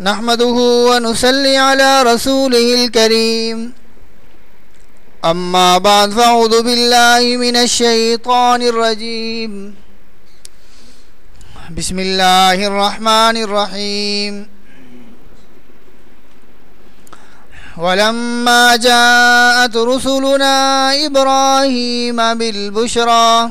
نحمده ونسلي على رسوله الكريم. أما بعد فأعوذ بالله من الشيطان الرجيم. بسم الله الرحمن الرحيم. ولما جاءت رسلنا إبراهيم بالبشرى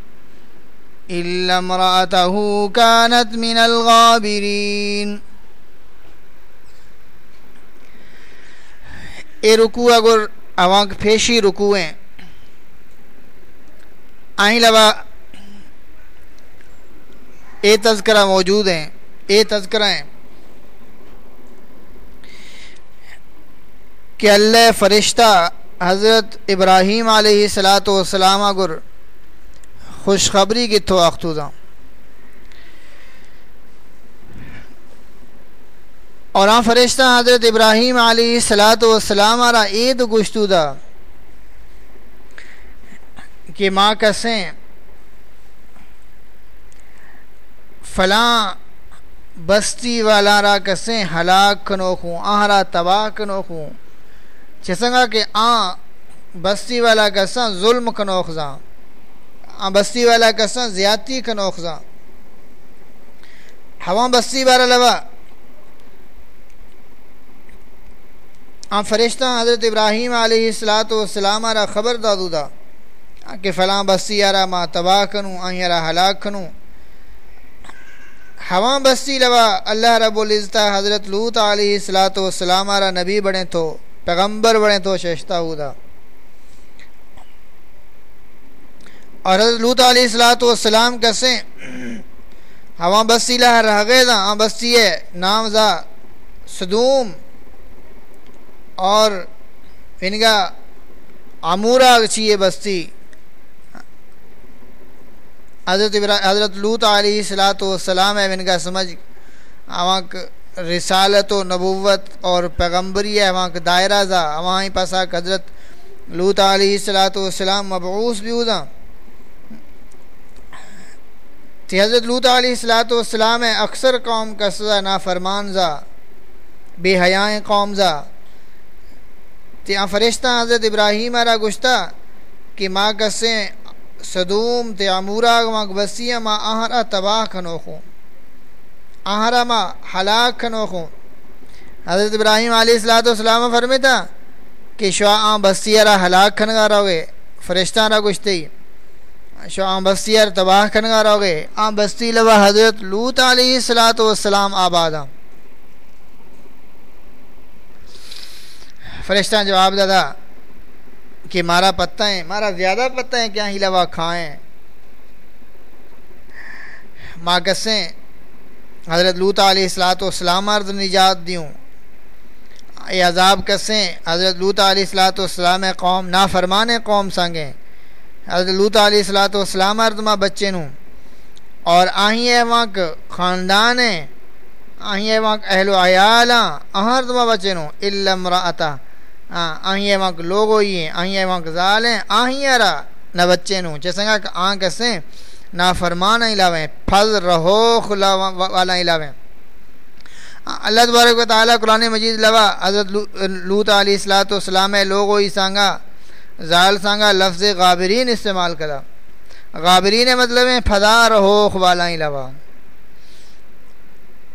إلا امرأته كانت من الغابرين. اے رکوع اگر اوانک پیشی رکوعیں آئیں لبا اے تذکرہ موجود ہیں، اے تذکرہ ہیں کہ اللہ فرشتہ حضرت ابراہیم علیہ السلاۃ والسلام اگر خوشخبری کی تو اختوزاں اور ہاں فرشتہ حضرت ابراہیم علیہ السلاۃ والسلام آرہ عید گشتودہ کہ ماں کسیں فلاں بستی والا را کسیں ہلاک کنوکھوں آہرا تباہ کنوکھوں چسنگا کہ آ بستی والا کساں ظلم کنوخزاں آ بستی والا کساں، زیادتی کنوخزاں ہوا بستی والا لبا آ فرشتہ حضرت ابراہیم علیہ السلاۃ والسلام آرہ خبر دادو دا۔ کہ فلاں بستی آرہ ما تباہ کنوں آہیں آرہ ہلاک کنوں ہوا بستی لبا اللہ رب العزتہ حضرت لوت علیہ السلاۃ والسلام آرہ نبی بڑے تو، پیغمبر بڑے تو ششتہ ہو دا۔ اور حضرت لوت علیہ السلاۃ والسلام کسیں ہوا بستی لہ رہ گئے ہاں بستی ہے نام زا صدوم اور یعنی ان کا عمورہ چیئے بستی۔ حضرت حضرت لوت علیہ السلاۃ والسلام ہے یعنی ان کا سمجھ ہاں وہاں رسالت و نبوت اور پیغمبری ہے، وہاں دائرہ زا وہاں ہی پسا حضرت لوت علیہ السلاۃ والسلام مبعوث بھی ہو دا تی حضرت لوت علیہ السلاۃ والسلام ہے اکثر قوم کا سزا نافرمان زا، بے حیائیں قوم زا۔ تی فرشتہ حضرت ابراہیم آرہ گشتہ کہ ماں کسیں صدوم تے عمورہ ماں بسیہ ماں آہرہ تباہ کھنوخوں آہرہ ماں ہلاک کھنوخوں حضرت ابراہیم علیہ السلاۃ والسلام فرمیتا کہ شعا آن بسیہ را ہلاک کھنگا رہوگے فرشتہ را گشتی شعا آن بسیہ را تباہ کھنگا رہوگے آن بستی لبا حضرت لوت علیہ السلاۃ والسلام آبادا فرشتہ جواب دادا کہ مارا پتہ ہے مارا زیادہ پتہ ہے کیا ہی لوا کھائیں۔ ماں کسیں حضرت لوت علیہ السلاۃ والسلام عرض نجات دیوں۔ اے عذاب کسیں حضرت لوت علیہ السلاۃ والسلام قوم، نافرمان قوم سنگیں۔ حضرت لوت علیہ السلاۃ والسلام عرض ماں بچے نوں۔ اور آہیں ہے وہاں خاندان ہے آہیں ہے وہاں اہل و عیالاں اہر ماں بچے نوں۔ الا امرأتا۔ ہاں، آہیں وہاں لوگ ہوئی ہیں آہیں وہاں زال ہیں آہیں ارا نہ بچے نوں۔ جیسا کہ آن کسیں نا فرمان علاویں پھل رہو خلا والا علاویں اللہ تبارک و تعالیٰ قرآن مجید لوا، حضرت لوت علیہ السلاۃ والسلام لوگ ہوئی سانگا۔ زال سانگا لفظ غابرین استعمال کرا غابرین مطلب ہے پھدا رہو خوالا علاوہ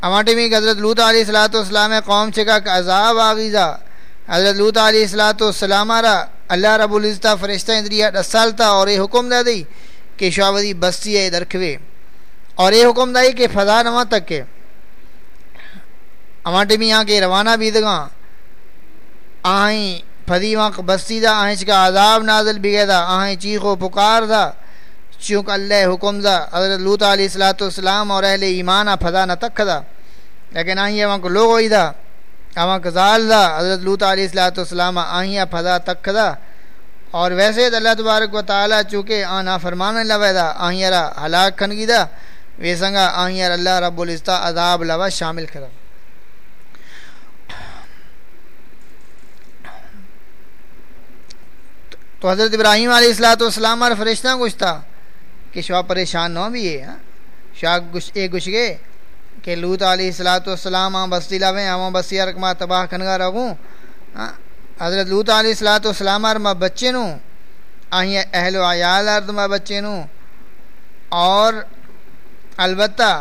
اماٹی میں حضرت لوت علیہ السلاۃ والسلام قوم چکا کہ عذاب آغیزہ حضرت لوت علیہ السلاۃ والسلام آرہ اللہ رب العزتہ فرشتہ اندریا ڈسال تھا اور یہ حکم دے دی کہ شاودی بستی ہے درکھوے اور یہ حکم دائی کہ فضا نواں تک کے اماٹی میں یہاں کے روانہ بھی دگاں آہیں پھدی وہاں بستی دا آہیں چکا عذاب نازل بھی دا آہیں چیخ و پکار دا۔ چونکہ اللہ حکم دا، حضرت لوت علیہ السلاۃ والسلام اور اہل ایمانہ پھدا نہ تک دا۔ لیکن آہیں وہاں کو لوگ ہوئی دا اما کزال دا۔ حضرت لوت علیہ السلاۃ والسلام آہیاں پھدا تک دا۔ اور ویسے اللہ تبارک و تعالیٰ چونکہ آنا فرمان لوے دا آہیاں را ہلاک کھنگی دا۔ ویسنگا آہیاں اللہ رب العزتہ عذاب لوا شامل کرا۔ تو حضرت ابراہیم علیہ السلاۃ والسلام اور فرشتہ کچھ تھا کہ شاہ پریشان نہ بھی ہے ہاں؟ شاہ گش اے گش گئے کہ لوت علیہ السلاۃ والسلام آم بستی لاویں آم بستی رقمہ تباہ کنگا رہوں۔ ہاں؟ حضرت لوت علیہ السلاۃ والسلام اور ماں بچے نوں آہیں اہل و عیال ارد ماں بچے نوں۔ اور البتہ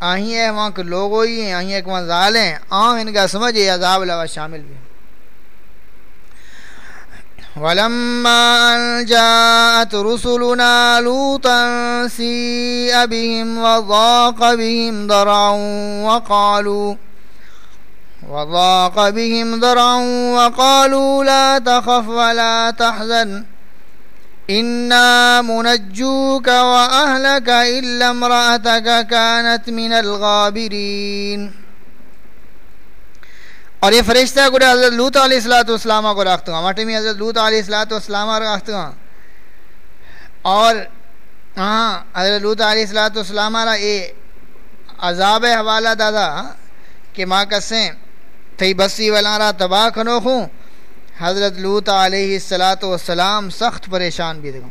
آہیں وہاں کے لوگ ہوئی ہیں آہیں ایک وہاں ظال ہیں آہ ان کا سمجھ یہ عذاب لوا شامل بھی۔ ولما أن جاءت رسلنا لوطا سيء بهم وضاق بهم ذرعا وقالوا وضاق بهم ذرعا وقالوا لا تخف ولا تحزن إنا منجوك وأهلك إلا امرأتك كانت من الغابرين اور یہ فرشتہ گڑے حضرت لوت علیہ السلاۃ والسلام کو رکھتا ہوں۔ مٹی میں حضرت لوت علیہ السلاۃ والسلام رکھتا ہوں۔ اور ہاں حضرت لوت علیہ السلاۃ والسلام اے عذاب حوالہ دادا کہ ماں کسیں تھی بسی والا تباہ کنو خوں حضرت لوت علیہ السلاۃ والسلام سخت پریشان بھی دیکھوں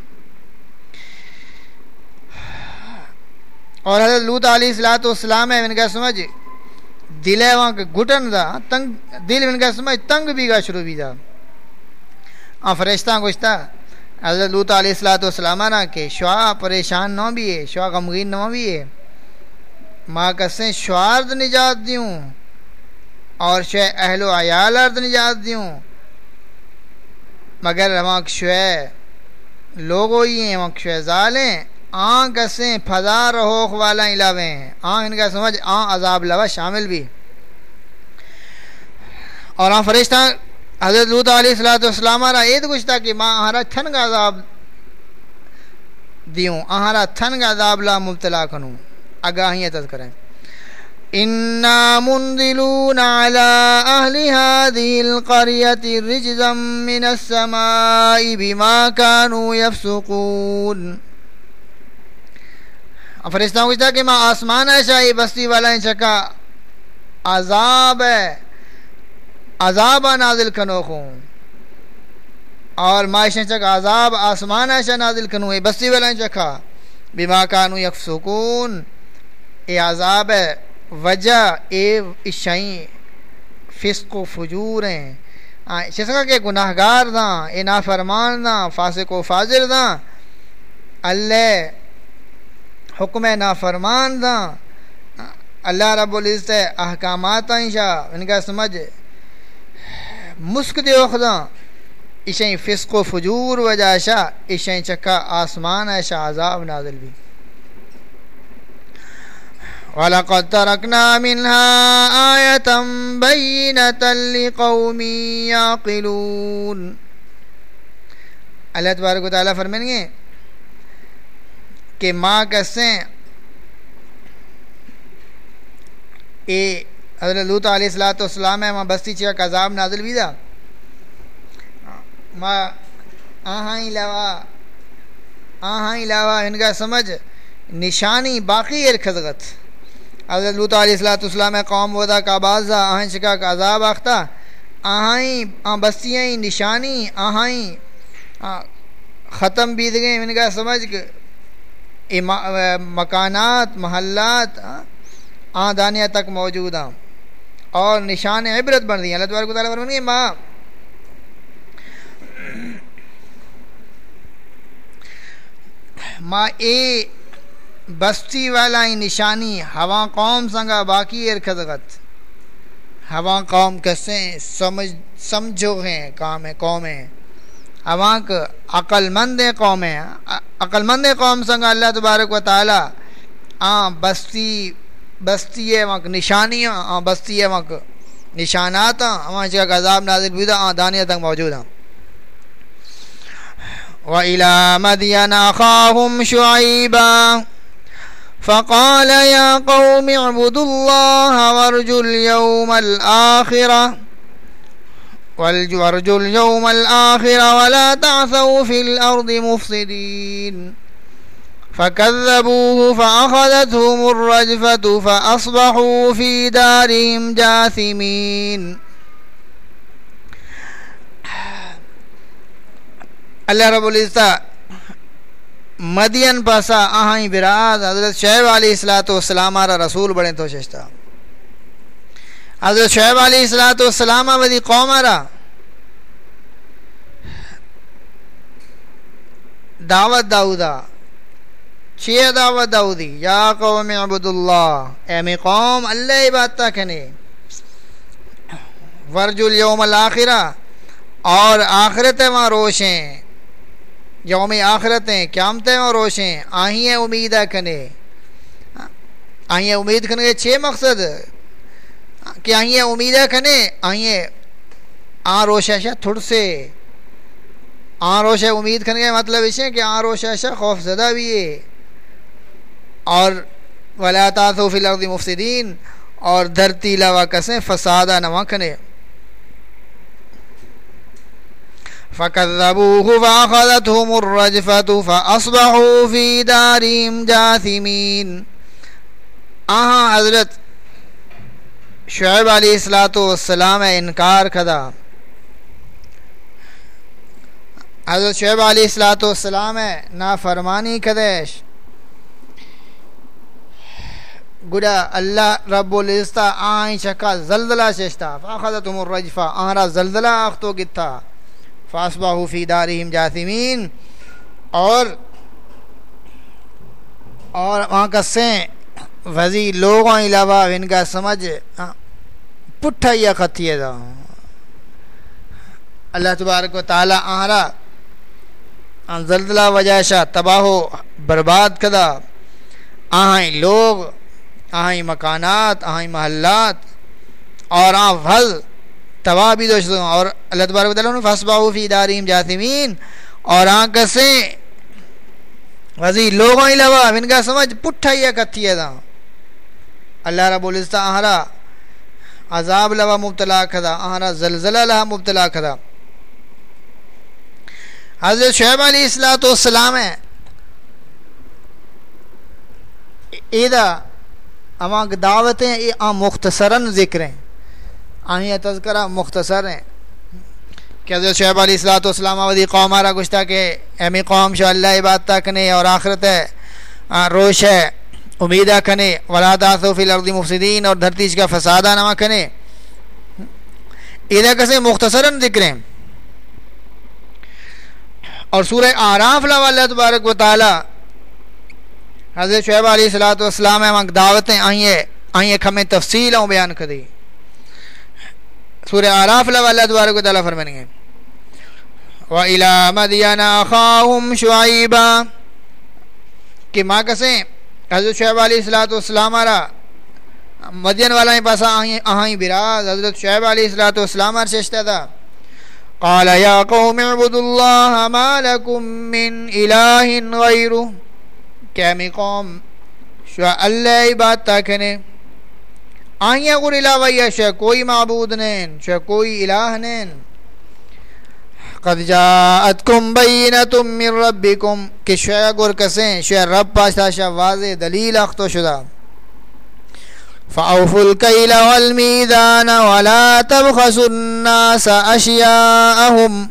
اور حضرت لوت علیہ السلاۃ والسلام ہے ان کا سمجھ۔ دل ہے وہاں کے گھٹن دا، تنگ، دل ان کا سمجھ تنگ بھی گا شروع بھی دا۔ آ فرشتہ گوشتا حضرت لوت علیہ السلاۃ والسلام نا کہ شعا پریشان نہ بھی ہے شعا غمگین نہ بھی ہے۔ ماں کسیں شعارد نجات دیوں، اور شے اہل و عیال ارد نجات دیوں۔ مگر وہاں شعے لوگ ہوئی ہیں وہاں شعے ظالیں آن کسیں پھدا رہوخ والا علاویں آن ان کا سمجھ آن عذاب لوا شامل بھی۔ اور آن فرشتہ، حضرت لوت علیہ السلام والسلام آرہا اید گوشتا کہ ماں آہارا تھن کا عذاب دیوں آہارا تھن کا عذاب لا مبتلا کنوں۔ اگاہیت کریں۔ انا منزلون على اهل هذه القريه رجزا من السماء بما كانوا يفسقون۔ فرشتہ پوچھتا کہ ماں آسمان ہے شاہی، بستی والا ان چکا عذاب ہے۔ عذاب نازل کنوخوں اور معاشن چک عذاب آسمان ہے شاہ نازل کنو ہے بستی والا ان چکا بیما کانو یک سکون اے عذاب ہے۔ وجہ، اے اشائیں فسق و فجور ہیں۔ ہاں، شسکا کہ گناہگار دا اے نافرمان دا فاسق و فاضر دا اللہ حکم نافرمان دا. اللہ رب العزت احکامات انشاء ان کا سمجھ. مسک دے دا. اشیں فسق و فجور وجہ شاہ. اشیں چکا آسمان ایشا عذاب نازل بھی. وَلَقَدْ تَرَكْنَا مِنْهَا آيَةً بَيِّنَةً لِقَوْمٍ يَعْقِلُونَ. اللہ تبارک و تعالیٰ فرمائیں گے کہ ماں کسیں اے حضرت لوت علیہ السلاۃ والسلام ہے ماں بستی چیا کا عذاب نازل بھی دا ماں، آہاں علاوہ آہاں علاوہ ان کا سمجھ نشانی باقی ایر حضرت لوت علیہ السلاۃ والسلام ہے، قوم ودا کا بازا آہاں شکا کا عذاب آختہ آہائیں آں بستیاں نشانی آہائیں ختم بیت گئے ان کا سمجھ مکانات، محلات آدانیہ تک موجود ہیں۔ اور نشان عبرت بن رہی ہیں۔ اللہ تبارک تعالیٰ بن ماں ماں اے بستی والا ہی نشانی ہوا قوم سنگا باقی ارخدغت ہوا قوم کسے سمجھ سمجھو ہیں، کام ہے قومیں اوانک عقل مند قوم ہے عقل مند قوم سنگ اللہ تبارک و تعالی، آ، بستی بستی ہے وہاں نشانیاں آ بستی ہے وہاں نشانات وہاں جگہ عذاب نازل بھی آ، دانیہ تک موجود ہیں۔ وَإِلَى مَدْيَنَ أَخَاهُمْ شُعَيْبًا، فقال يا قوم اعبدوا الله وارجوا اليوم الآخرة وارجوا اليوم الآخرة ولا تعثوا في الأرض مفسدين. فكذبوه فأخذتهم الرجفة فأصبحوا في دارهم جاثمين. اللہ رب العزت مدین پاسا آہائی براز حضرت شعیب علیہ السلاۃ والسلام آرہ رسول بڑے تو ششتا. حضرت شعیب علیہ السلاۃ والسلام ودی قوم آرہ دعوت داؤدا۔ چیہ دعوت داؤدی؟ یا قوم عبداللہ اے قوم، اللہ عبادتہ کھنے ورج الیوم الاخرہ۔ اور آخرت وہاں روشیں یوم آخرتیں قیامتیں اور روشیں آہیں امید ہے کنے۔ آہیں امید کنے چھ مقصد۔ کہ آہیں امید ہے کنے آہیں آ روشہ تھوڑ سے۔ آ روشہ امید کھن کنے مطلب اسے کہ آ روشہ خوف زدہ بھی ہے۔ اور ولا تاسو فی الارض مفسدین اور دھرتی لوا کسیں فسادہ نواں کنے فكذبوه فأخذتهم الرجفة فأصبحوا في دارهم جاثمين۔ آہاں حضرت شعیب علیہ السلاۃ والسلام انکار کھدا۔ حضرت شعیب علیہ السلاۃ والسلام نا فرمانی کدیش گڑا اللہ رب العزت آئیں چکا زلزلہ ششتا۔ فاخذتهم الرجفہ آہرا زلزلہ آختو گتا۔ فاسبہ فی دارہم جاثمین۔ اور اور وہاں کا سیں وزی لوگوں علاوہ ان کا سمجھ پٹھا یا خطیے دا۔ اللہ تبارک و تعالی آہرا زلزلہ وجہ شاہ تباہ و برباد کدا۔ آہیں لوگ آہیں مکانات آہیں محلات، اور آہ وز تباہ بھی دوش اور اللہ تبارک تعالیٰ نے فسباہو فی داریم جاثمین اور آنکھ سے وزی لوگوں ہی لوا ان کا سمجھ پٹھا ہی کتھی ہے دا۔ اللہ رب العزت آہرا عذاب لوا مبتلا کھدا، آہرا زلزلہ لہا مبتلا کھدا۔ حضرت شعیب علیہ السلام ہے ایدہ اما دعوتیں ای مختصراً ذکر ہیں۔ آہیں تذکرہ مختصر ہیں۔ کہ حضرت شعیب علیہ السلاۃ والسلام ودی قوم آرہ گشتہ کہ امی قوم شاء اللہ عبادتہ کنے اور آخرت ہے روش ہے۔ امیدہ کنے، ولا تاسو فی الارض مفسدین اور دھرتیش کا فسادہ نما کنے ادھر کسے مختصراً ذکریں۔ اور سورہ آراف لہو اللہ تبارک و تعالی، حضرت شعیب علیہ السلاۃ والسلام ہے دعوتیں آئیں آئیں ہمیں تفصیل ہوں، بیان کری۔ سورہ آراف لو اللہ تبارک و تعالیٰ فرمائیں گے۔ وَإِلَى مَدْيَنَ أَخَاهُمْ شُعَيْبًا، کہ ماں کسیں حضرت شعیب علیہ السلام والسلام آرہ مدین والا ہی پاسا آہاں براز، حضرت شعیب علیہ السلام آرہ ششتہ تھا قال یا قوم اعبدوا اللہ ما لکم من الہ غیرو کہ قوم شو اللہ عبادتہ کھنے۔ آئیں گر علاوہ یا شہ کوئی معبود نین شہ کوئی الہ نین۔ قد جاءتکم بینتم من ربکم کہ شہ گر کسیں شہ رب پاشتا شہ واضح دلیل اختو شدہ۔ فَأَوْفُوا الْكَيْلَ وَالْمِيزَانَ وَلَا تَبْخَسُوا النَّاسَ أَشْيَاءَهُمْ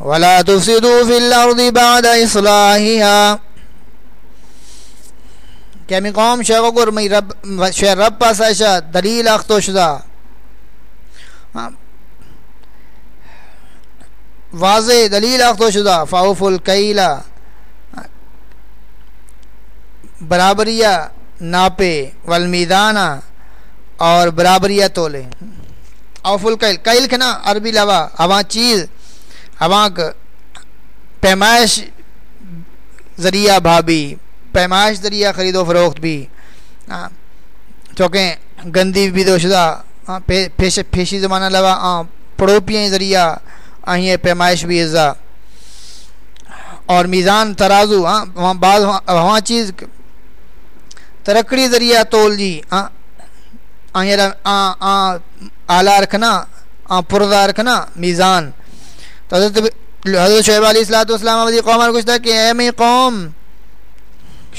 وَلَا تُفْسِدُوا فِي الْأَرْضِ بَعْدَ إِصْلَاحِهَا۔ کہ ہمیں قوم شیخ گر، میں رب شیخ رب پاس ایشا دلیل اختو شدہ۔ واضح دلیل اختو شدہ، فاوف القیلہ برابریہ ناپے، والمیدانہ، اور برابریہ تولے۔ اوف القیل قیل کنا عربی لوا، ہواں چیز، ہواں پیمائش ذریعہ بھابی پیمائش ذریعہ خرید و فروخت بھی۔ ہاں، چونکہ گندی بھی دو شدہ ہاں، پیش پیشی زمانہ لوا ہاں، پڑوپیاں ذریعہ آئیں پیمائش بھی ازا۔ اور میزان ترازو ہاں وہاں بعض، وہاں چیز، ترکڑی ذریعہ تول جی ہاں۔ آلہ رکھنا پردہ رکھنا، میزان۔ تو حضرت حضرت شعیب علیہ السلاۃ والسلام علیہ قوم کچھ تھا کہ اے میں قوم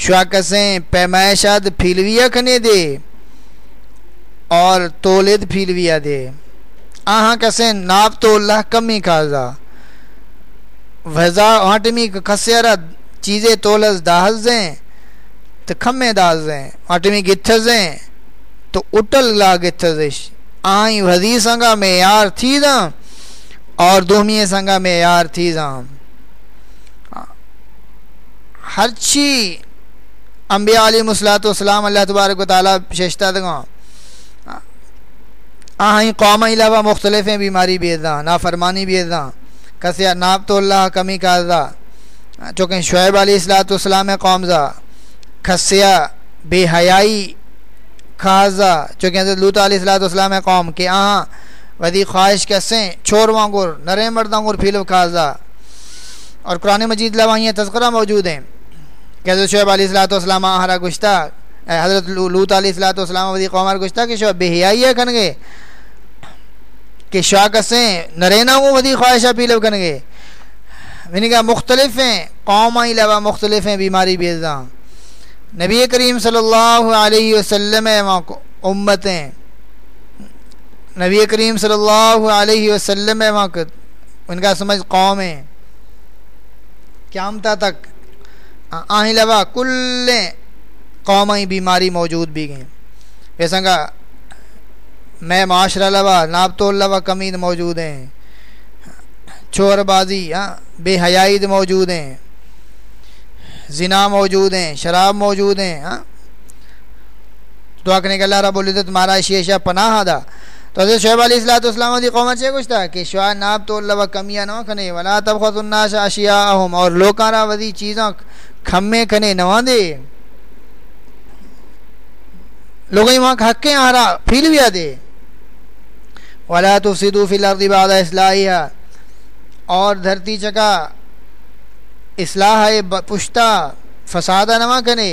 شوا کسیں پیمائشاد پھیلویا کھنے دے، اور تولد پھیلویا دے۔ آہاں کسیں ناب تو اللہ کمی کھازا وزا آٹمی کھسیرت چیزیں تولز داہز تو کھمے داز دیں آٹمی گتھز تو اٹل لا گتھزش آئیں وزی سنگا میں یار تھی دا اور دومی سنگا میں یار تھی دا ہر چی انبیاء علیہ مسلاۃ والسلام اللہ تبارک و تعالیٰ ششتہ دگاں۔ آہیں قوم علاوہ مختلف ہیں، بیماری بھی ازاں نافرمانی بھی ازاں کسیا ناب تو اللہ کمی کا ازا چونکہ شعیب علیہ السلاۃ والسلام قوم کھسیا بے حیائی خاصا چونکہ حضرت لوتا علیہ السلاۃ والسلام قوم کہ آہاں ودی خواہش کسیں چھوڑ وانگور، نرے مردانگور پھیلو خاصا اور قرآن مجید لوائیں تذکرہ موجود ہیں۔ کہ حضرت شعیب علیہ السلاۃ والسلام آہرا گشتہ۔ حضرت لوت علیہ السلاۃ والسلام ودی قوم گشتہ کہ شعیب بے حیائی ہے کنگے کہ شاہ کسیں نرینا وہ ودی خواہشہ پیلو کنگے میں نے یعنی کہا مختلف ہیں قوم علاوہ مختلف ہیں، بیماری بیزاں نبی کریم صلی اللہ علیہ وسلم امتیں نبی کریم صلی اللہ علیہ وسلم ان کا سمجھ قوم ہے قیامتا تک آہیں لبا کل قومی بیماری موجود بھی گئیں ایسا کہ میں معاشرہ لبا ناب تو لبا کمید موجود ہیں۔ چور بازی ہاں بے حیائی موجود ہیں۔ زنا موجود ہیں، شراب موجود ہیں ہاں۔ دعا کرنے کے اللہ رب العزت مارا شیشہ پناہ دا تو حضرت شعیب علیہ السلاۃ والسلام دی قومت سے کچھ تھا کہ شعا ناب تو اللہ کمیاں نہ کھنے، ولا تبخت الناس اشیاءہم، اور لوکارا ودی چیزاں کھمے کھنے نواں دے لوگوں وہاں حقیں آ رہا پھیل بھی دے۔ ولا تفسدوا فی الارض بعد اصلاحها اور دھرتی چکا، اصلاح پشتا، فسادہ نما کنے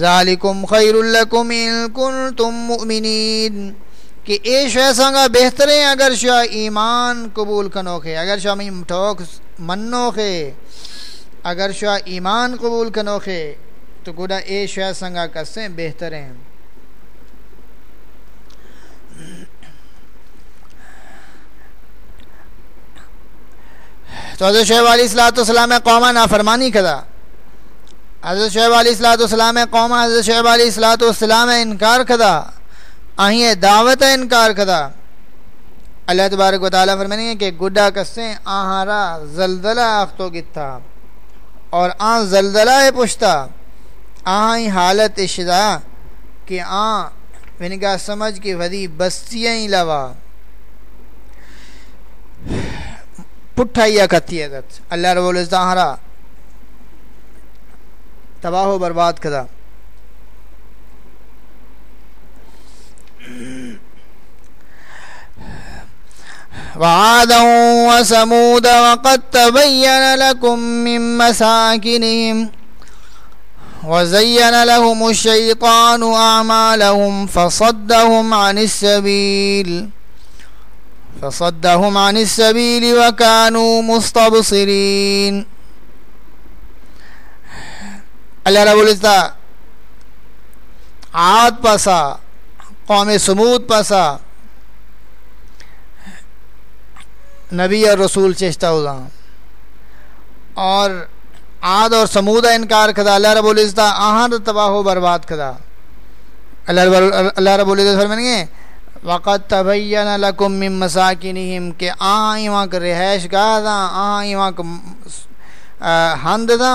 ذالکم خیر لکم ان کنتم مؤمنین کہ اے شوہ سنگا بہتر ہیں اگر شوہ ایمان قبول کنو خے اگر شوہ میں ٹھوک منو خے اگر شوہ ایمان قبول کنو خے تو گوڑا اے شوہ سنگا کسیں بہتر ہیں۔ تو حضرت شعیب علیہ السلاۃ والسلام قوما نافرمانی کدا۔ حضرت شعیب علیہ السلاۃ والسلام قوما حضرت شعیب علیہ السلاۃ والسلام انکار کدا۔ آہیں دعوت انکار کدا۔ اللہ تبارک و تعالیٰ فرمائیں کہ گڈا کسیں آہارا زلزلہ اختو گتا اور آن زلزلہ پشتا۔ آہیں حالت اشدا کہ آن ونگا سمجھ کے ودی بستیاں لوا۔ پٹھائیا کتی عزت اللہ رب العزت ہرا تباہ و برباد کدا وعادا وسمود وقد تبين لكم من مساكنهم وزين لهم الشيطان أعمالهم فصدهم عن السبيل فصدهم عن السبيل وكانوا مستبصرين. اللہ رب العزت عاد پسا قوم سمود پسا نبی اور رسول چیشتہ ہوگا اور عاد اور سمود انکار کدا، اللہ رب العزت آہاں تباہ و برباد کدا۔ اللہ رب العزت فرمائیں گے وقت تبین لکم من مساکنہم کہ آئیں وہاں کا رہائش گاہ دا آئیں وہاں کا ہند دا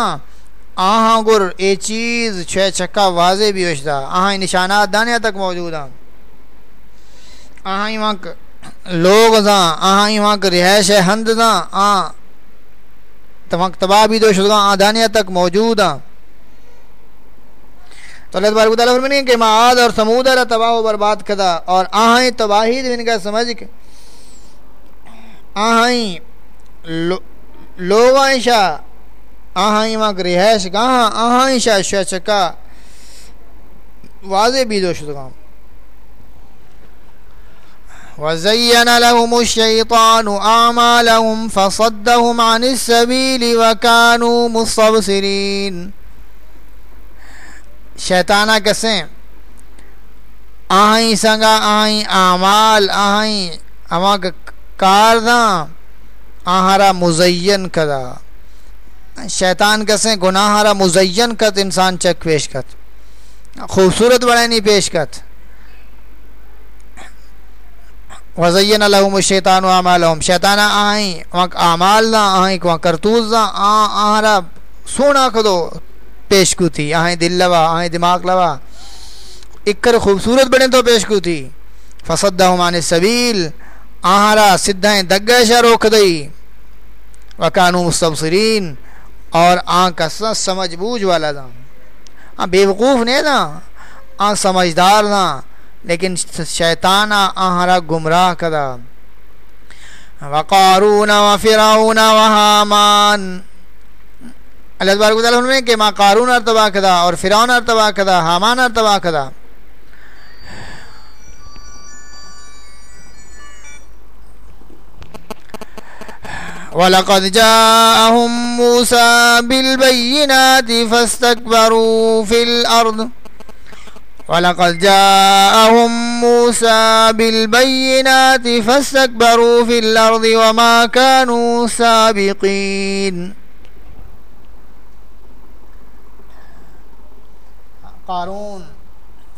آہاں گر اے چیز چھے چکا واضح بھی ہوش دا آہاں نشانات دانیا تک موجود ہیں آہاں ہاں وہاں کا لوگ دا آہاں وہاں کا رہائش ہند دا آہاں تباہ بھی دوش دا آہاں دانیا تک موجود ہیں تو اللہ تبارک تعالیٰ فرمانی کہ معاد اور سمود اللہ تباہ و برباد کدا اور آہائیں تباہی دن کا سمجھ کے۔ آہائیں لوگ آئیں شاہ آہائیں وہاں رہائش گاہاں آہائیں شاہ شاہ چکا واضح بھی دو شدگام وزين لهم الشيطان أعمالهم فصدهم عن السبيل وكانوا مستبصرين۔ شیطانہ کسیں؟ آہیں سنگا، آہیں آمال آہیں اما کارداں آہارا مزین کدا شیطان کسیں گناہ گناہارا مزین کت انسان چک پیش کت خوبصورت بڑے نہیں پیش کت وزین لهم الشیطان اعمالهم شیطان آئیں وہاں اعمال نہ آئیں وہاں کرتوز نہ آہارا سونا کدو پیش کو تھی؟ آئیں دل لوا آئیں دماغ لوا۔ اکر خوبصورت بڑے تو پیش کو تھی؟ فصدہم عن السبیل۔ آہارا، سدھائیں دگشا روک دئی۔ وکانو مستبصرین۔ اور آن کا سمجھ بوجھ والا دا آن بے وقوف نہیں دا آن سمجھدار دا لیکن شیطان آہرا گمراہ کدا وقارون وفرعون وحامان اللہ تبارک و تعالیٰ نے کہ ما قارون ارتبا کدا اور فرعون ارتبا کدا حامان ارتبا کدا وَلَقَدْ جَاءَهُمْ مُوسَى بِالْبَيِّنَاتِ فَاسْتَكْبَرُوا فِي الْأَرْضِ۔ وَلَقَدْ جَاءَهُمْ مُوسَى بِالْبَيِّنَاتِ فَاسْتَكْبَرُوا فِي الْأَرْضِ وَمَا كَانُوا سَابِقِينَ۔ قارون،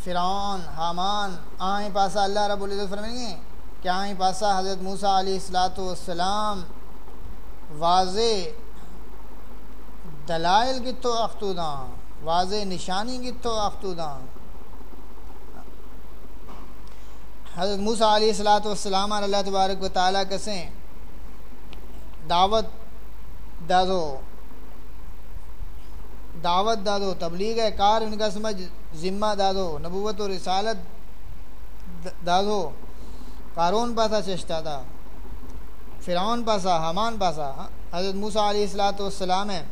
فرعون، حامان، آئیں پاسا اللہ رب العزت فرمائیں گے کہ آئیں پاسا حضرت موسیٰ علیہ السلام واضح دلائل کی تو اختوداں واضح نشانی کی تو اختوداں حضرت موسیٰ علیہ السلاۃ والسلام اللہ تبارک و تعالیٰ کسیں دعوت دادو۔ دعوت دادو، تبلیغ کار ان کا سمجھ ذمہ دادو، نبوت و رسالت دادو۔ قارون پاسا چشتا تھا، فرعون پاسا حمان پاسا۔ ہاں، حضرت موسیٰ علیہ السلاۃ والسلام ہے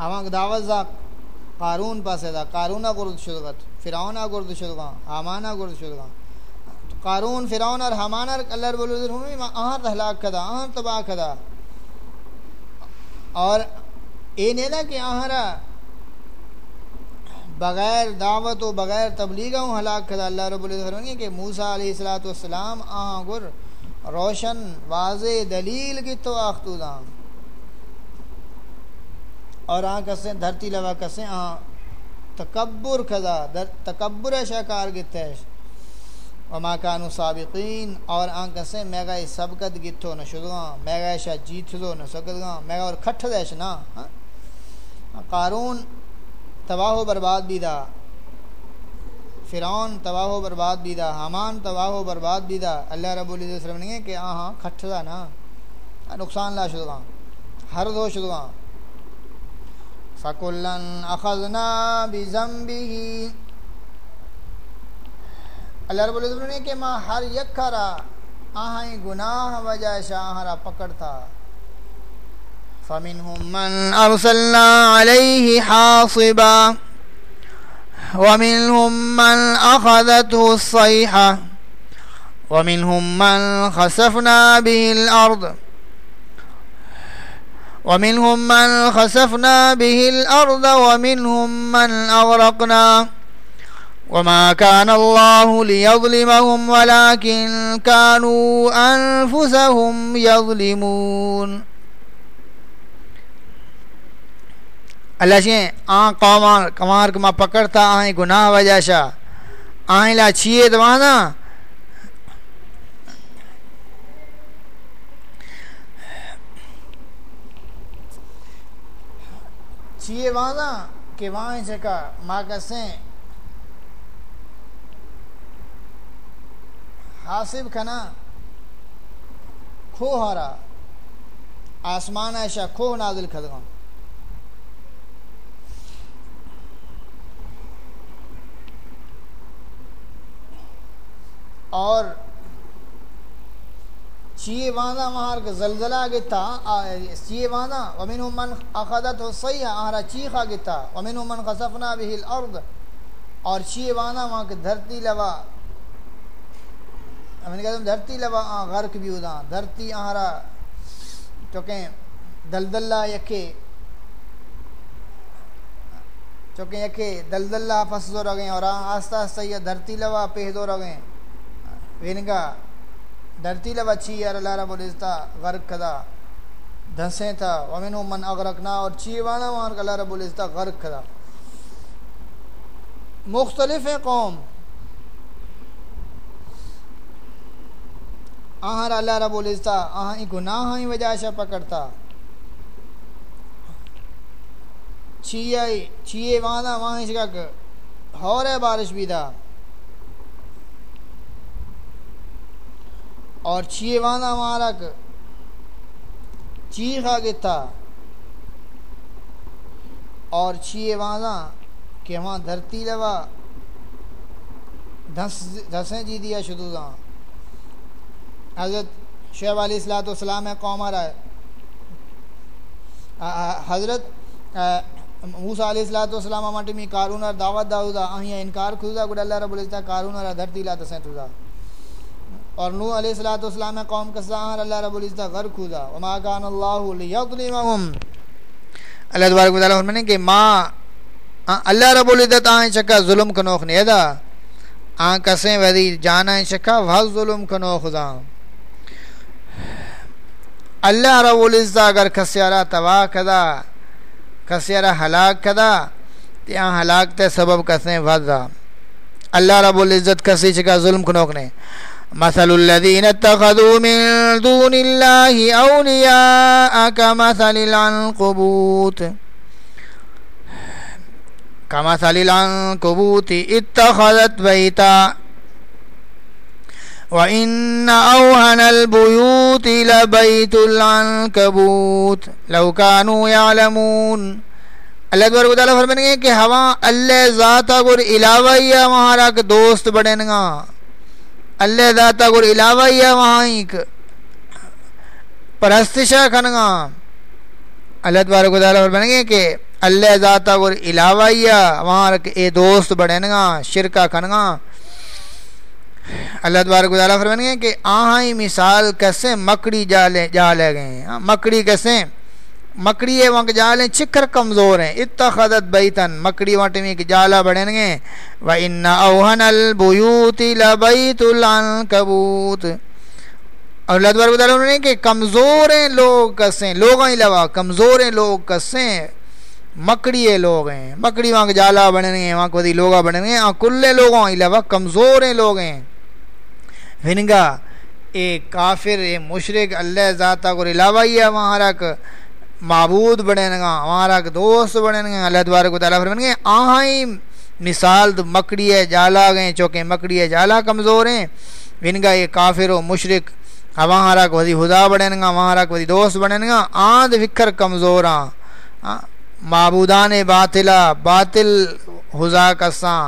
ہماں دعوت دا قارون پاسے دا۔ قارون گرد شدگت فرعون گرد شدگا حمانہ گرد شدگا قارون، فرعون اور حمان اللہ رب العزت آہاں تحلاق کدا آہاں تباہ کدا اور اے نینا کہ آہارا بغیر دعوت و بغیر تبلیغ ہوں، ہلاک کدا اللہ رب العزت فرمائیں کہ موسیٰ علیہ السلاۃ والسلام، آہاں گر، روشن، واضح دلیل کی تو آختوداں اور آن کسیں دھرتی لوا کسیں آن تکبر کھدا تکبر شکار گتیش وما کانو سابقین اور آن کسیں میگا سبقت گتھو نہ شدگاں میگا شا جیت دو نہ سکدگاں میگا اور کھٹ دیشنا ہاں؟ قارون تباہ و برباد بیدا فرعون تباہ و برباد بیدا حامان تباہ و برباد بیدا اللہ رب العزت فرمائیں کہ ہاں ہاں کھٹ دا نا۔ نقصان لا شدگاں ہر دو شدگاں فَكُلًّا أَخَذْنَا بِذَنْبِهِ اللہ رب العزت نے کہ ماں ہر یک آہیں گناہ وجہ شاہرہ پکڑتا۔ فَمِنْهُمْ مَنْ أَرْسَلْنَا عَلَيْهِ حَاصِبًا وَمِنْهُمْ مَنْ أَخَذَتْهُ الصَّيْحَةِ وَمِنْهُمْ مَنْ خَسَفْنَا بِهِ الْأَرْضِ ومنهم من خسفنا به الأرض ومنهم من أغرقنا وما كان الله ليظلمهم ولكن كانوا أنفسهم يظلمون. اللہ شیں آن قومان کمار کما پکڑتا، آئیں گناہ وجہ شا آئیں لا چھیے دوانا۔ چیئے وانا، کہ وہاں چکا ماں کسیں حاصب کھنا کھو ہارا، آسمان ایشا کھو نازل کھدگاں اور چیئے وانا مہار کے زلزلہ گتا چیئے وانا ومن من اخذت حصیہ آہرا چیخا گتا ومن من خصفنا به الارض اور چیئے وانا وہاں کے دھرتی لوا میں نے کہا دھرتی لوا آن غرق بھی ہو دا دھرتی آہرا۔ چکیں دلدلہ یکے۔ چکیں یکے دلدلہ پس دو رگیں اور آستہ آستہ یہ دھرتی لوا پیہ دو رگیں وینگا دھرتی لوا چی یار، اللہ رب العزتا غرق کدا۔ دھنسیں تھا ومنو من اغرقنا اور چی وانا وہاں اللہ رب العزتا غرق کدا۔ مختلف ہیں قوم۔ آہر اللہ رب العزتا، آہاں گناہ ہاں ہی وجہ شا پکڑتا۔ چیئے چیئے وانا وہاں اس کا ہو رہے بارش بھی تھا اور چیئے وانا مارک چیخا گتا۔ اور چیئے وانا کہ وہاں دھرتی لوا دھسیں جی دیا شدودا حضرت شعب علیہ السلام والسلام ہے، قوم آ حضرت موسیٰ علیہ السلام والسلام ماٹی میں کارون اور دعوت داؤدا آہیاں انکار کھوزا گوڑا اللہ رب العزت کارون اور دھرتی لا دسیں تودا اور نو علیہ الصلوۃ والسلام قوم کا سہار اللہ رب العزت غرق کھودا وما کان اللہ لیظلمهم اللہ تبارک و تعالی فرمانے کہ ما اللہ رب العزت آئیں چکا ظلم کنوخ نہیں دا۔ آ کسیں ودی جانا چکا وہ ظلم کنوخ دا اللہ رب العزت اگر کسیارا تباہ کدا کسیارا ہلاک کدا تیاں ہلاک تے سبب کسیں ودا اللہ رب العزت کسی چکا ظلم کنوخ نہیں مثل الذين اتخذوا من دون الله أولياء كمثل العنقبوت۔ كمثل العنقبوت اتخذت بيتا وإن أوهن البيوت لبيت العنكبوت لو كانوا يعلمون اللہ تبارک و تعالیٰ فرمائیں گے کہ ہوا اللہ ذاتہ گر علاوہ یا وہاں کے دوست بڑھیں گا۔ اللہ داتا گر علاوہ یا وہاں ایک پرستشہ کھنگا اللہ تبارک و تعالیٰ فرمائیں گے کہ اللہ ذاتا گر علاوہ یا وہاں اے دوست بڑھنگا شرکہ کھنگا اللہ تبارک تعالیٰ فرمائیں گے کہ آہاں مثال کیسے مکڑی جا لے جا لے گئے ہیں۔ ہاں، مکڑی کیسے مکڑی ہے، وہاں کے جالیں چکر کمزور ہیں۔ اتخذت بیتن مکڑی وہاں ٹیمی کی جالا بڑھیں گے۔ وَإِنَّ أَوْهَنَ الْبُيُوتِ لَبَيْتُ الْعَنْكَبُوتِ۔ اور اللہ تبارک بتا رہے ہیں کہ کمزور ہیں لوگ کسیں لوگوں ہی لوا، کمزور ہیں لوگ کسیں مکڑی ہے لوگ ہیں۔ مکڑی وہاں کے جالا بڑھیں گے، وہاں کو دی لوگا بڑھیں گے۔ ہاں کلے لوگوں ہی لوا، کمزور ہیں لوگ ہیں۔ پھنگا اے کافر، اے مشرق اللہ ذاتہ کو علاوہ ہی ہے، وہاں رکھ معبود بڑھیں گا ہمارا دوست بڑھیں گا اللہ تبارک و تعالیٰ فرمائیں گے آہیں مثال تو مکڑی ہے، جالا گئے چونکہ مکڑی ہے، جالا کمزور ہیں۔ ان کا یہ کافر و مشرق ہمارا کو وزی خدا بڑھیں گا ہمارا کو وزی دوست بڑھیں گا آند وکر کمزور ہاں معبودان باطلہ، باطل حضا کساں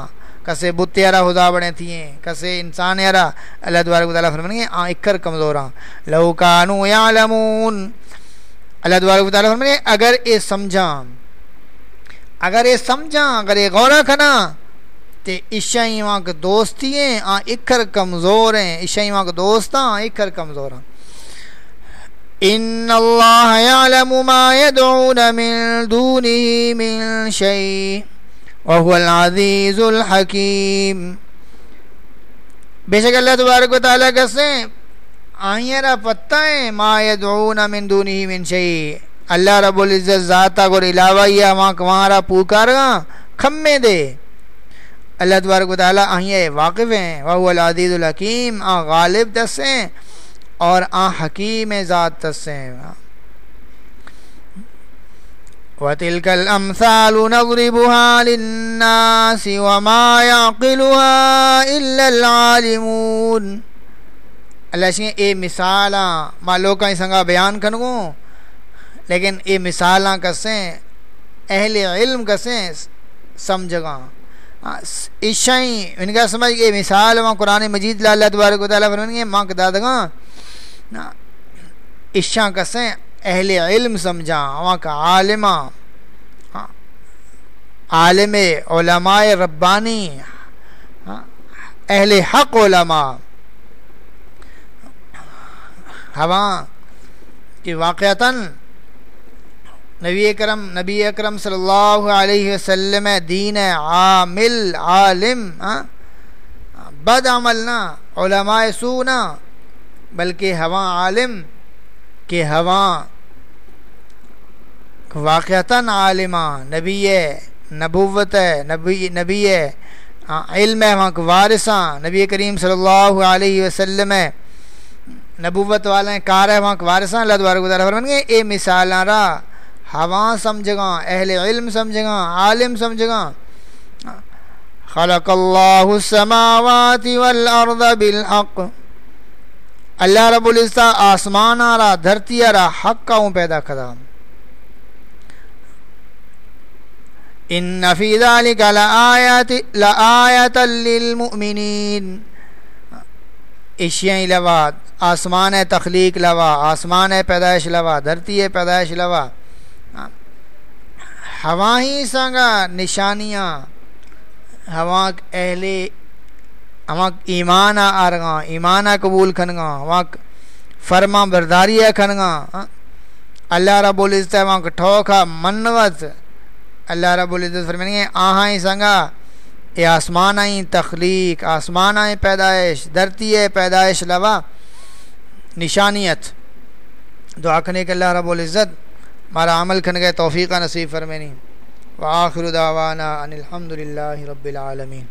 کسے بتیارا خدا بڑھیں تھیں کسے انسان یارا، اللہ تبارک و تعالیٰ فرمائیں گے آن اکر کمزور ہاں۔ لو کانو یعلمون۔ اللہ تبارک تعالیٰ فرمائے اگر اے سمجھاں، اگر اے سمجھاں، اگر اے غورہ کھنا تے اشائی وہاں کے دوستی ہیں آن اکھر کمزور ہیں۔ اشائی وہاں کے دوستاں آن اکھر کمزور ہیں ان اللہ یعلم ما يدعون من دونه من شيء وهو العزیز الحکیم۔ بے شک اللہ تبارک و تعالیٰ کسیں آئیں را پتہ ہیں ما یدعون من دونہی من شئی اللہ رب العزت ذاتا کو علاوہ یا وہاں کمارا پوکار گا، کھمے دے۔ اللہ تبارک و تعالیٰ آئیں واقف ہیں وہو العدید الحکیم۔ آن غالب دس ہیں اور آن حکیم ذات دس ہیں۔ وَتِلْكَ الْأَمْثَالُ نَضْرِبُهَا لِلنَّاسِ وَمَا يَعْقِلُهَا إِلَّا الْعَالِمُونَ. اللہ شیں اے مثالاں ماں لوکاں سنگا بیان کنگوں لیکن اے مثالاں کسیں، اہل علم کسیں، سمجھگاں۔ ہاں، عشائیں ان کا سمجھ اے مثال، ماں قرآن مجید اللہ تبارک و تعالیٰ فرمائیں گے، ماں کے دادگاں۔ ہاں، عشا کسیں اہل علم سمجھا وہاں کا عالمہ ہاں، عالم علماء ربانی ہاں، اہل حق علماء۔ ہوا کہ واقعتاً نبی اکرم نبی اکرم صلی اللہ علیہ وسلم دین عامل، عالم ہاں، بد عمل نہ علماء سونا، بلکہ ہوا عالم۔ کہ ہوا واقعتاً عالمہ نبی نبوت ہے نبی نبی ہے علم ہے وہاں وارثاں، نبی کریم صلی اللہ علیہ وسلم ہے نبوت والے کار ہے وہاں وارثاں اللہ دوبارہ گزارا فرمان گے اے مثال را ہوا سمجھ گا اہل علم سمجھ گا عالم سمجھ گا خلق اللہ السماوات والارض بالحق۔ اللہ رب العزت آسمان آ دھرتی آ حق کا ہوں پیدا کرا ان فی ذلک لآیات لآیات للمؤمنین۔ اشیاء لوا، آسمان تخلیق لوا، آسمان پیدائش لوا، دھرتی پیدائش لوا۔ ہوا ہی سنگا نشانیاں ہوا اہل ہوا ایمان آ رہا ایمان قبول کھنگا ہوا فرما برداری کھنگا ہاں؟ اللہ رب العزت وہاں ٹھوکا منوت۔ اللہ رب العزت فرمائیں آہاں ہی سنگا، اے آسمان آئیں تخلیق، آسمان آئیں پیدائش، دھرتی ہے پیدائش لوا نشانیت۔ دعا کرنے کے اللہ رب العزت مارا عمل کھن گئے توفیقہ نصیب فرمینی وآخر دعوانا ان الحمد للہ رب العالمین۔